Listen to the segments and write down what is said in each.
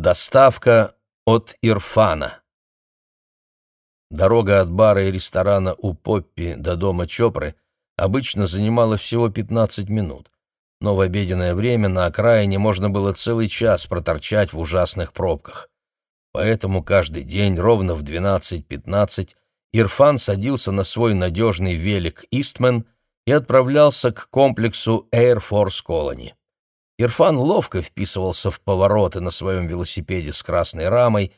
Доставка от Ирфана. Дорога от бара и ресторана у Поппи до дома Чопры обычно занимала всего 15 минут, но в обеденное время на окраине можно было целый час проторчать в ужасных пробках. Поэтому каждый день ровно в 12.15 Ирфан садился на свой надежный велик «Истмен» и отправлялся к комплексу Air Force Colony. Ирфан ловко вписывался в повороты на своем велосипеде с красной рамой,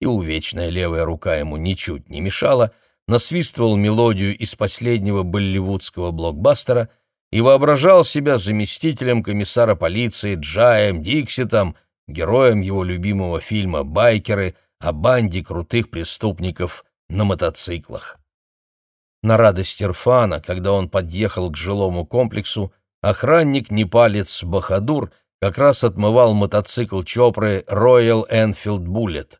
и увечная левая рука ему ничуть не мешала, насвистывал мелодию из последнего болливудского блокбастера и воображал себя заместителем комиссара полиции Джаем Дикситом, героем его любимого фильма «Байкеры» о банде крутых преступников на мотоциклах. На радость Ирфана, когда он подъехал к жилому комплексу, Охранник Непалец Бахадур как раз отмывал мотоцикл Чопры Royal Enfield Bullet.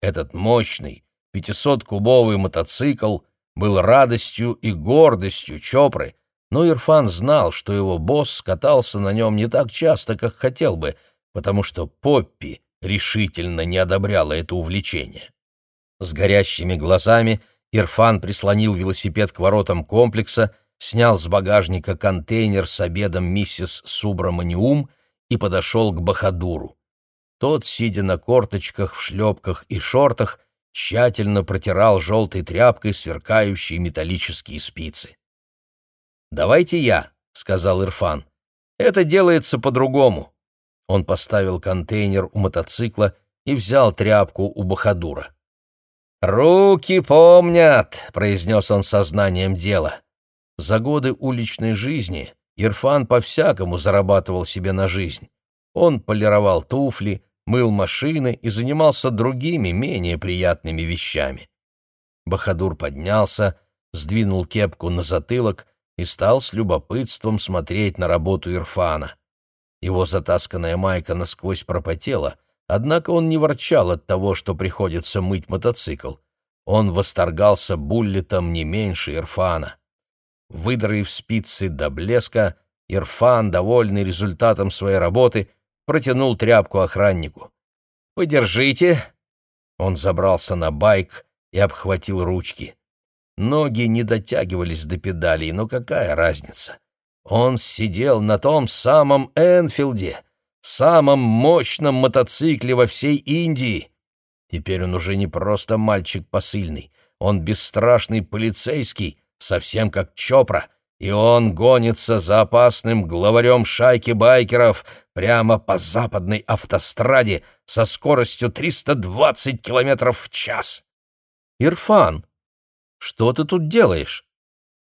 Этот мощный 500-кубовый мотоцикл был радостью и гордостью Чопры, но Ирфан знал, что его босс катался на нем не так часто, как хотел бы, потому что Поппи решительно не одобряла это увлечение. С горящими глазами Ирфан прислонил велосипед к воротам комплекса снял с багажника контейнер с обедом миссис Субраманиум и подошел к Бахадуру. Тот, сидя на корточках в шлепках и шортах, тщательно протирал желтой тряпкой сверкающие металлические спицы. «Давайте я», — сказал Ирфан. «Это делается по-другому». Он поставил контейнер у мотоцикла и взял тряпку у Бахадура. «Руки помнят», — произнес он сознанием дела. За годы уличной жизни Ирфан по-всякому зарабатывал себе на жизнь. Он полировал туфли, мыл машины и занимался другими, менее приятными вещами. Бахадур поднялся, сдвинул кепку на затылок и стал с любопытством смотреть на работу Ирфана. Его затасканная майка насквозь пропотела, однако он не ворчал от того, что приходится мыть мотоцикл. Он восторгался буллетом не меньше Ирфана. Выдроив спицы до блеска, Ирфан, довольный результатом своей работы, протянул тряпку охраннику. «Подержите!» Он забрался на байк и обхватил ручки. Ноги не дотягивались до педалей, но какая разница? Он сидел на том самом Энфилде, самом мощном мотоцикле во всей Индии. Теперь он уже не просто мальчик посыльный, он бесстрашный полицейский, совсем как Чопра, и он гонится за опасным главарем шайки байкеров прямо по западной автостраде со скоростью 320 километров в час. «Ирфан, что ты тут делаешь?»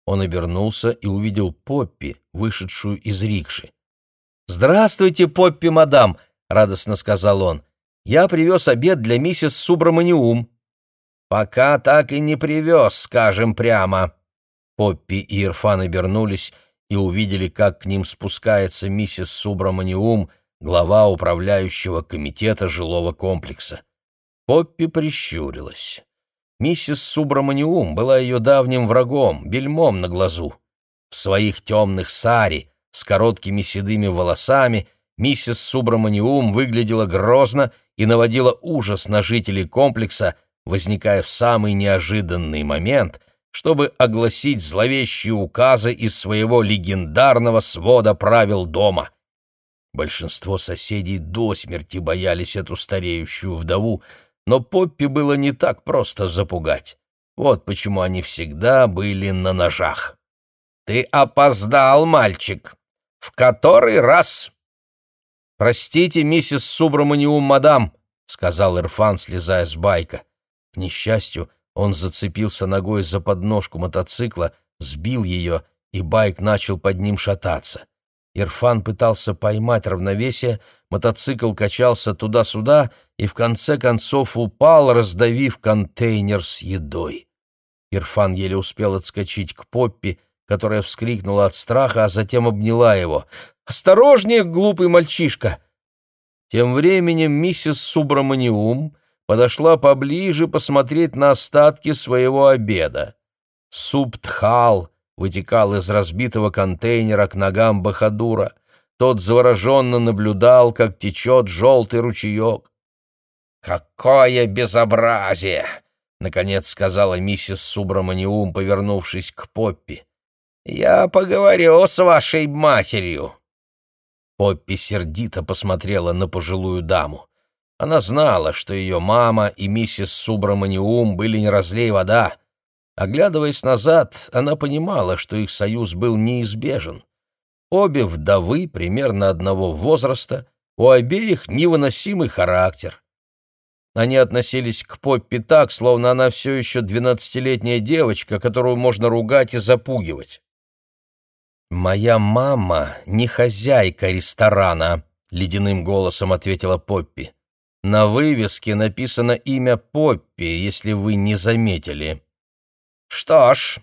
Он обернулся и увидел Поппи, вышедшую из рикши. «Здравствуйте, Поппи, мадам!» — радостно сказал он. «Я привез обед для миссис Субраманиум». «Пока так и не привез, скажем прямо», Поппи и Ирфан обернулись и увидели, как к ним спускается миссис Субраманиум, глава управляющего комитета жилого комплекса. Поппи прищурилась. Миссис Субраманиум была ее давним врагом, бельмом на глазу. В своих темных сари, с короткими седыми волосами, миссис Субраманиум выглядела грозно и наводила ужас на жителей комплекса, возникая в самый неожиданный момент, чтобы огласить зловещие указы из своего легендарного свода правил дома. Большинство соседей до смерти боялись эту стареющую вдову, но Поппи было не так просто запугать. Вот почему они всегда были на ножах. «Ты опоздал, мальчик! В который раз?» «Простите, миссис Субраманиум, мадам», — сказал Ирфан, слезая с байка. К несчастью, он зацепился ногой за подножку мотоцикла, сбил ее, и байк начал под ним шататься. Ирфан пытался поймать равновесие, мотоцикл качался туда-сюда и в конце концов упал, раздавив контейнер с едой. Ирфан еле успел отскочить к Поппи, которая вскрикнула от страха, а затем обняла его. «Осторожнее, глупый мальчишка!» Тем временем миссис Субраманиум подошла поближе посмотреть на остатки своего обеда. Суп тхал вытекал из разбитого контейнера к ногам Бахадура. Тот завороженно наблюдал, как течет желтый ручеек. «Какое безобразие!» — наконец сказала миссис Субраманиум, повернувшись к Поппи. «Я поговорю с вашей матерью». Поппи сердито посмотрела на пожилую даму. Она знала, что ее мама и миссис Субраманиум были не разлей вода. Оглядываясь назад, она понимала, что их союз был неизбежен. Обе вдовы примерно одного возраста, у обеих невыносимый характер. Они относились к Поппи так, словно она все еще двенадцатилетняя девочка, которую можно ругать и запугивать. «Моя мама не хозяйка ресторана», — ледяным голосом ответила Поппи. На вывеске написано имя Поппи, если вы не заметили. Что ж,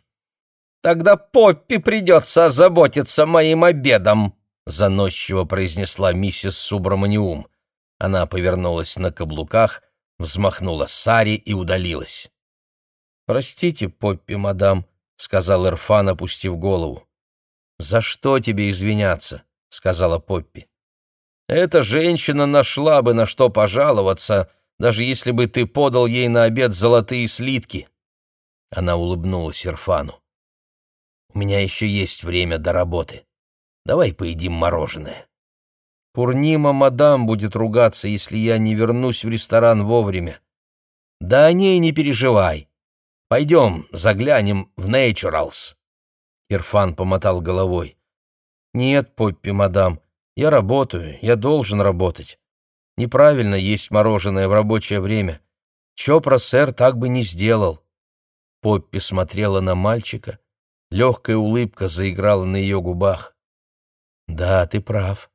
тогда Поппи придется озаботиться моим обедом, заносчиво произнесла миссис Субраманиум. Она повернулась на каблуках, взмахнула сари и удалилась. «Простите, Поппи, мадам», — сказал Ирфан, опустив голову. «За что тебе извиняться?» — сказала Поппи. Эта женщина нашла бы на что пожаловаться, даже если бы ты подал ей на обед золотые слитки. Она улыбнулась Ирфану. У меня еще есть время до работы. Давай поедим мороженое. Пурнима мадам будет ругаться, если я не вернусь в ресторан вовремя. Да о ней не переживай. Пойдем, заглянем в Naturals. Ирфан помотал головой. Нет, Поппи, мадам, я работаю, я должен работать. Неправильно есть мороженое в рабочее время. Чопра, сэр, так бы не сделал. Поппи смотрела на мальчика. Легкая улыбка заиграла на ее губах. «Да, ты прав.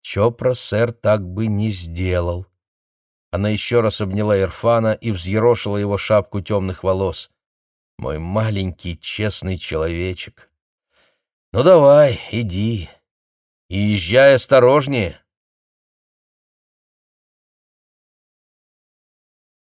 Чопра, сэр, так бы не сделал». Она еще раз обняла Ирфана и взъерошила его шапку темных волос. «Мой маленький честный человечек. Ну давай, иди, и езжай осторожнее,